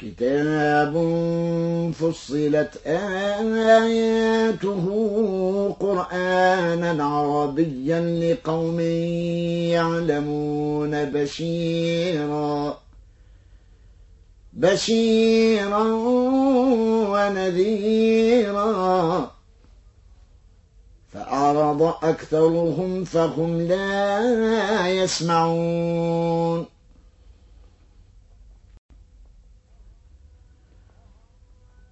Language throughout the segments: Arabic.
كتاب فصلت آياته قرآنا عربيا لقوم يعلمون بشيرا بشيرا ونذيرا. فأعرض أكثرهم فهم لا يسمعون.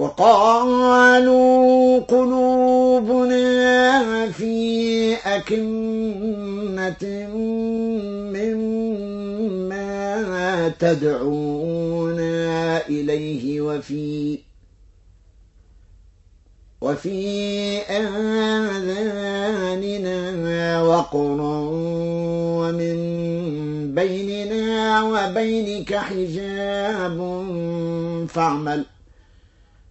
وقالوا قلوبنا في أكنة مما تدعونا إليه وفي وفي آذاننا وقر ومن بيننا وبينك حجاب فاعمل.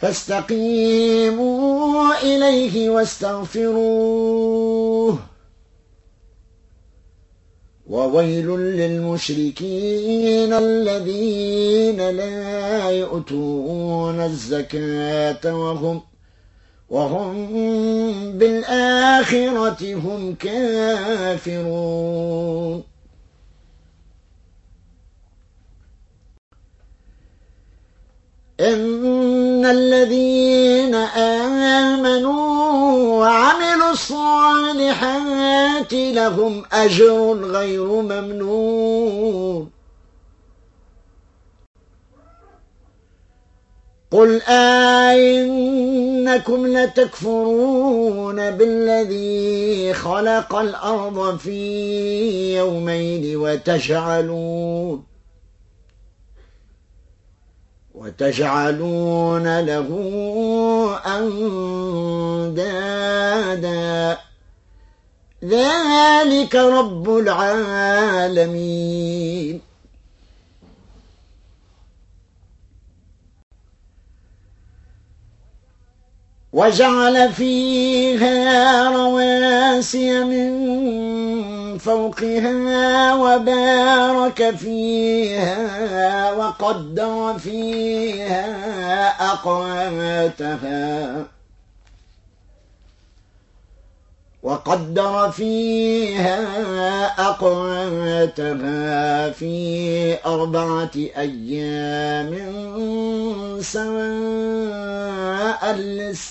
فاستقيموا إليه واستغفروه. وويل للمشركين الذين لا يؤتون الزكاة وهم وهم بالآخرة هم كافرون. إن الذين آمنوا وعملوا الصالحات لهم أجر غير ممنون. قل أئنكم لتكفرون بالذي خلق الأرض في يومين وتجعلون وتجعلون له أندادا. ذلك رب العالمين. وجعل فيها رواسي من فوقها وبارك فيها وقدر فيها أقواتها. وقدر فيها أقواتها في أربعة أيام سواء للسائلين.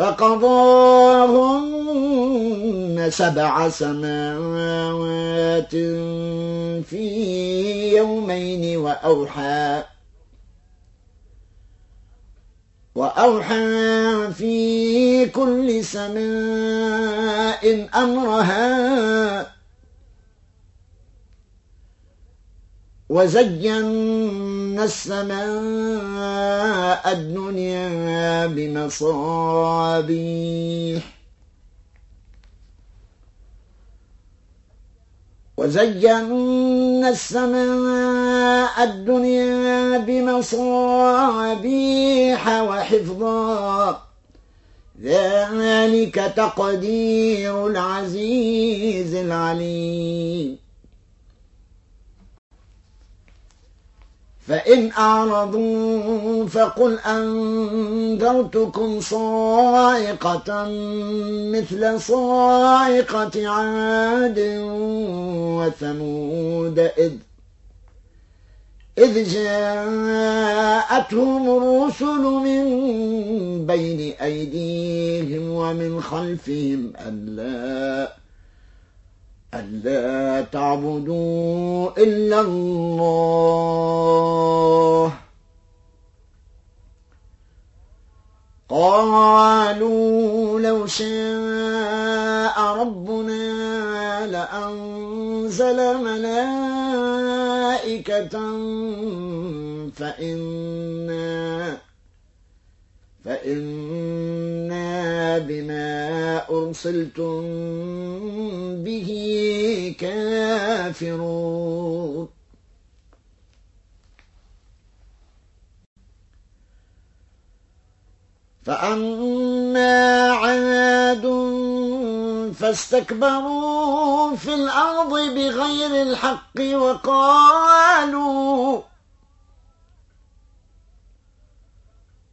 فقضاهن سبع سماوات في يومين وأوحى وأوحى في كل سماء أمرها وزينا السماء الدنيا بمصابيح. وزينا السماء الدنيا بمصابيح وحفظا. ذلك تقدير العزيز العليم. فإن أعرضوا فقل أنذرتكم صاعقة مثل صاعقة عاد وثمود إذ إذ جاءتهم الرسل من بين أيديهم ومن خلفهم ألا ألا تعبدوا إلا الله. قالوا لو شاء ربنا لأنزل ملائكة فإنا فإنا بما أرسلتم به كافرون. فأما عاد فاستكبروا في الأرض بغير الحق وقالوا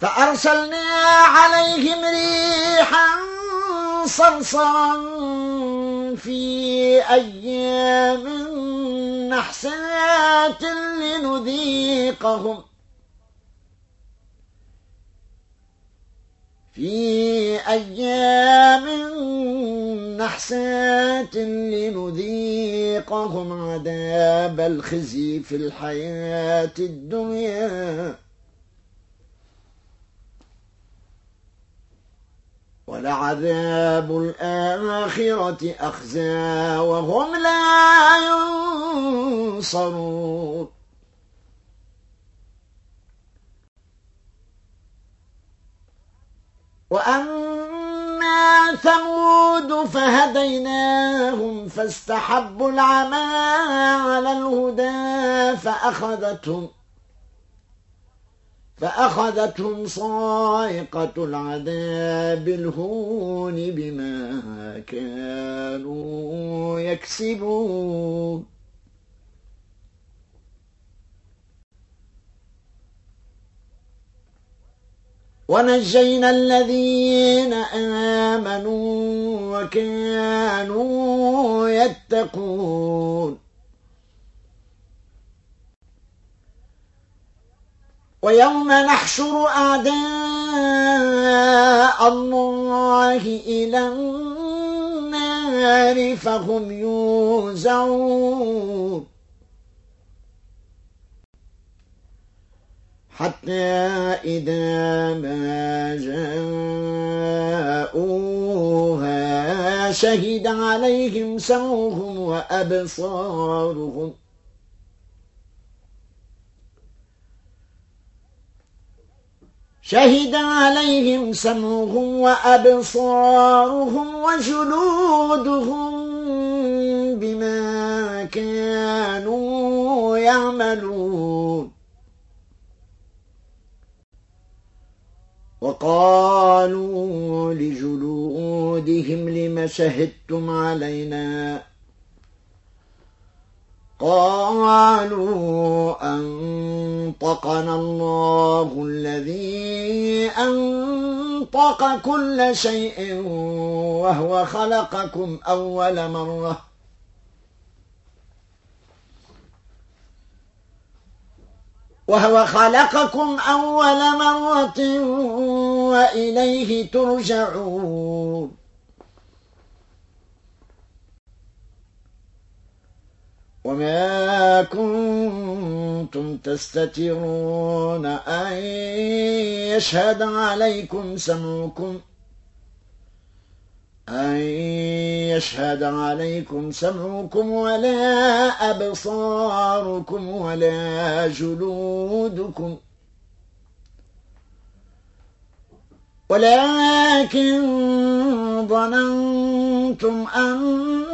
فأرسلنا عليهم ريحا صرصرا في أيام نحسات لنذيقهم في أيام نحسات لنذيقهم عذاب الخزي في الحياة الدنيا. ولعذاب الآخرة أخزى وهم لا ينصرون. وأما ثمود فهديناهم فاستحبوا العمى على الهدى فأخذتهم فأخذتهم صاعقة العذاب الهون بما كانوا يكسبون. ونجينا الذين آمنوا وكانوا يتقون. ويوم نحشر أعداء الله إلى النار فهم يوزعون. حتى إذا ما جاءوها شهد عليهم سمعهم وأبصارهم شهد عليهم سمعهم وأبصارهم وجلودهم بما كانوا يعملون. وقالوا لجلودهم لم شهدتم علينا؟ قالوا أنطقنا الله الذي أنطق كل شيء وهو خلقكم أول مرة. وهو خلقكم أول مرة وإليه ترجعون. وما كنتم تستترون أن يشهد عليكم سمعكم أن يشهد عليكم سمعكم ولا أبصاركم ولا جلودكم. ولكن ظننتم أن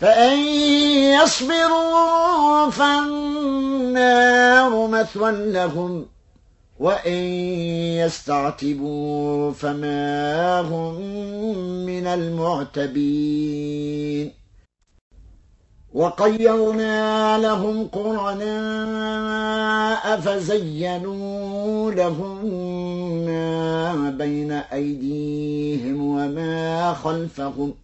فإن يصبروا فالنار مثوى لهم وإن يستعتبوا فما هم من المعتبين. وقيرنا لهم قرناء فزينوا لهم ما بين أيديهم وما خلفهم.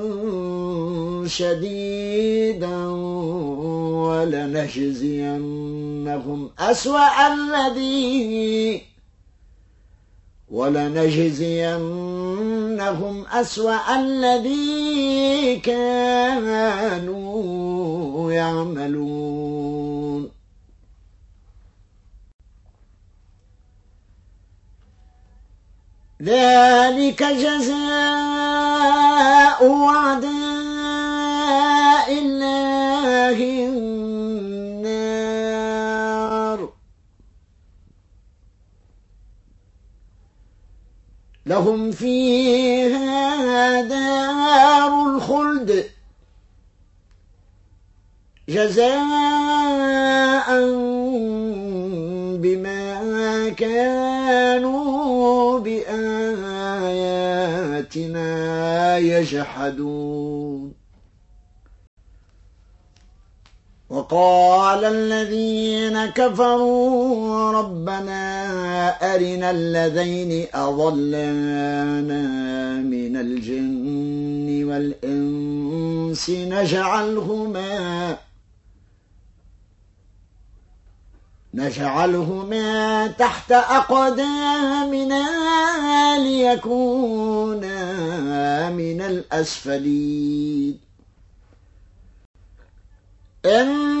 شديدا ولنجزينهم أسوأ الذي ولنجزينهم أسوأ الذي كانوا يعملون. ذلك جزاء وعداء لهم فيها دار الخلد جزاء بما كانوا بآياتنا يجحدون. وقال الذين كفروا ربنا أرنا الذين أضلانا من الجن والإنس نجعلهما نجعلهما تحت أقدامنا ليكونا من الأسفلين. إن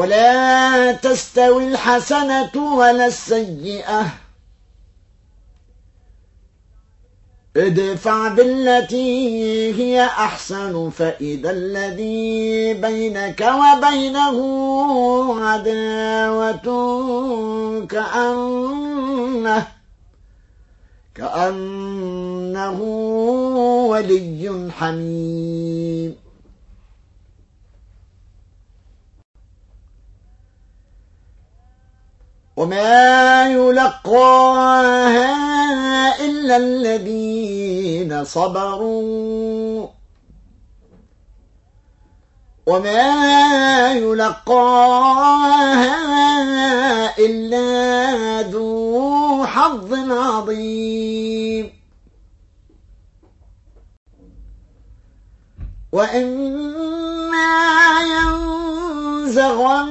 ولا تستوي الحسنة ولا السيئة. ادفع بالتي هي أحسن فإذا الذي بينك وبينه عداوة كأنه كأنه ولي حميم. وما يلقاها إلا الذين صبروا وما يلقاها إلا ذو حظ عظيم وإما ينزغن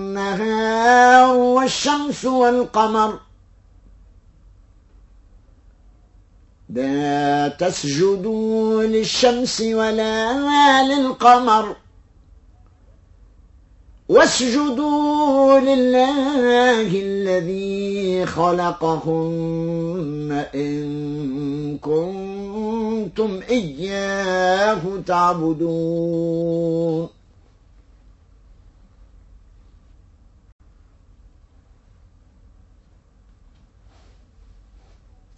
والشمس والقمر. لا تسجدوا للشمس ولا للقمر. واسجدوا لله الذي خلقهن إن كنتم إياه تعبدون.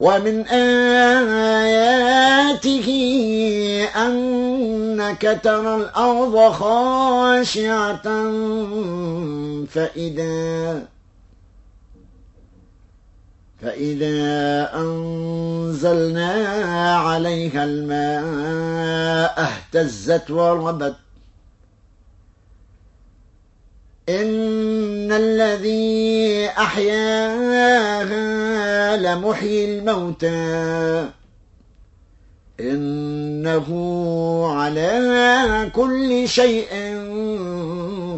ومن آياته أنك ترى الأرض خاشعة فإذا فإذا أنزلنا عليها الماء اهتزت وربت إن الذي أحياها لمحيي الموتى إنه على كل شيء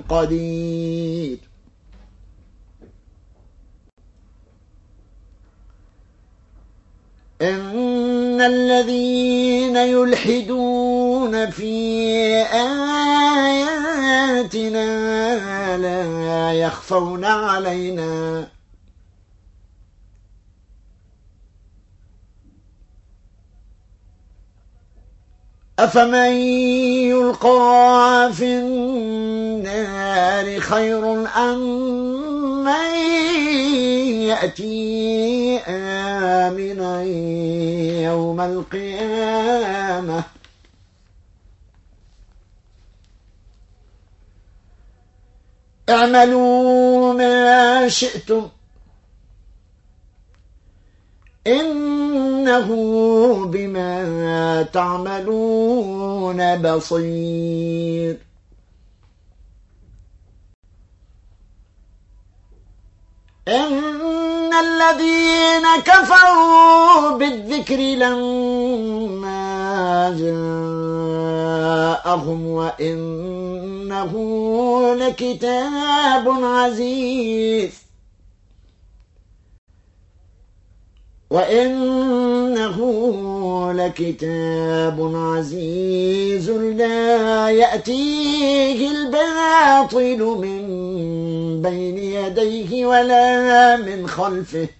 قدير إن الذين يلحدون في آياتنا لا يخفون علينا. أفمن يلقى في النار خير أم من يأتي آمنا يوم القيامة؟ اعملوا ما شئتم. إنه بما تعملون بصير. إن الذين كفروا بالذكر لما جاءهم وإنه لكتاب عزيز. وإنه لكتاب عزيز لا يأتيه الباطل من بين يديه ولا من خلفه.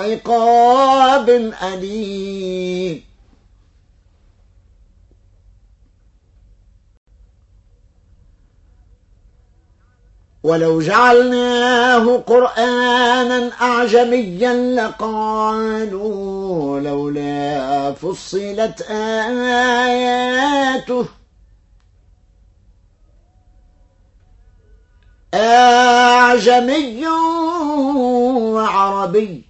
عقاب أليم. ولو جعلناه قرآنا أعجميا لقالوا لولا فصلت آياته. أعجمي وعربي.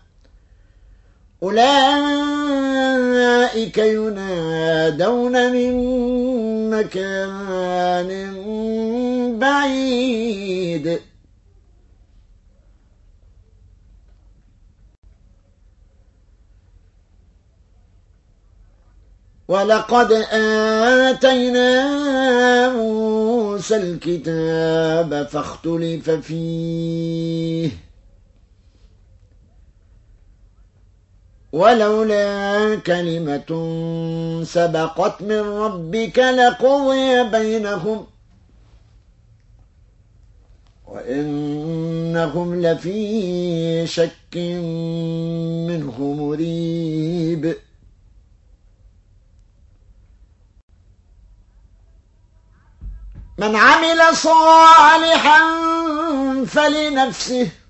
أولئك ينادون من مكان بعيد. ولقد آتينا موسى الكتاب فاختلف فيه. ولولا كلمة سبقت من ربك لقضي بينهم وإنهم لفي شك منه مريب. من عمل صالحا فلنفسه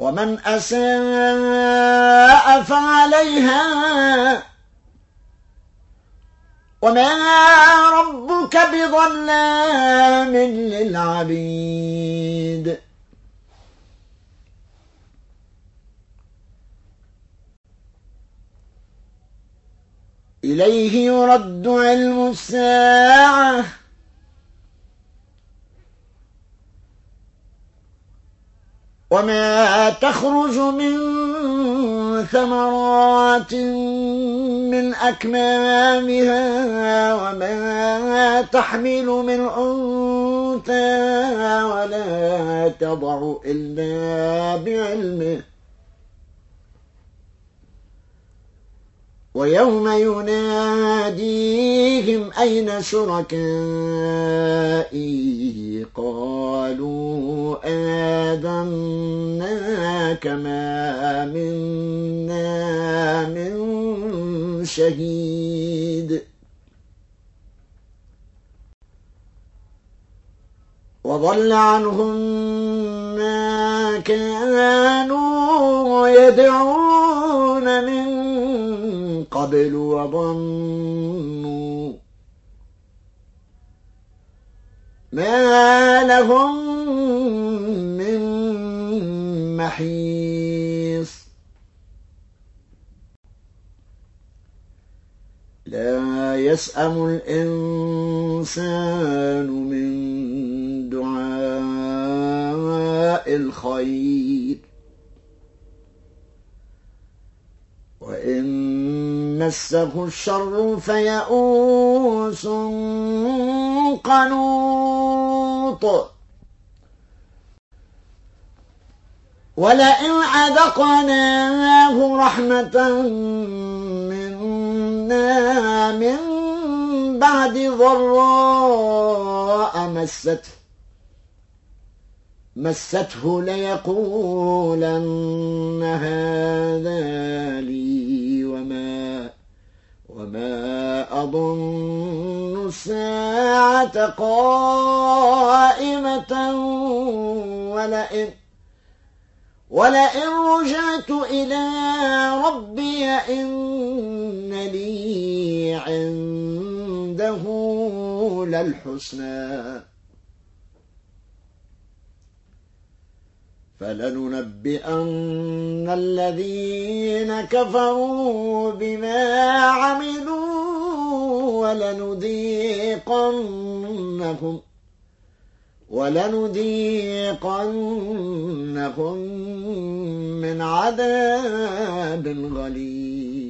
ومن أساء فعليها وما ربك بظلام للعبيد. إليه يرد علم الساعة. وما تخرج من ثمرات من أكمامها وما تحمل من أنثى ولا تضع إلا بعلمه. ويوم يناديهم أين شركائي؟ قالوا آذنا كما منا من شهيد. وضل عنهم ما كانوا يدعون يعملون قبل وظنوا ما لهم من محيص. لا يسأم الإنسان من دعاء الخير. وإن مسه الشر فيئوس قنوط. ولئن عذقناه رحمة منا من بعد ضراء مسته مسته ليقولن هذا لي وما وما أظن الساعة قائمة ولئن ولئن رجعت إلى ربي إن لي عنده للحسنى. فلننبئن الذين كفروا بما عملوا ولنذيقنهم ولنذيقنهم من عذاب غليظ.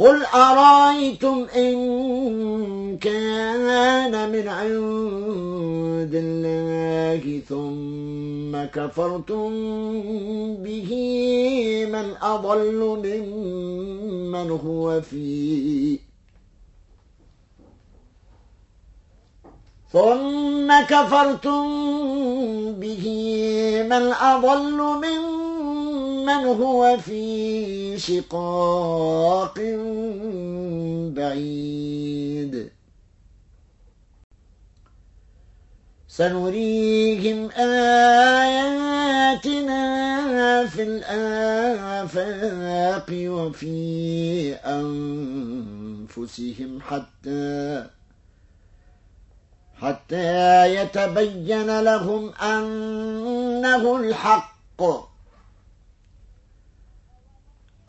قل أرأيتم إن كان من عند الله ثم كفرتم به من أضل ممن هو فيه. ثم كفرتم به من أضل ممن من هو في شقاق بعيد سنريهم آياتنا في الآفاق وفي أنفسهم حتى حتى يتبين لهم أنه الحق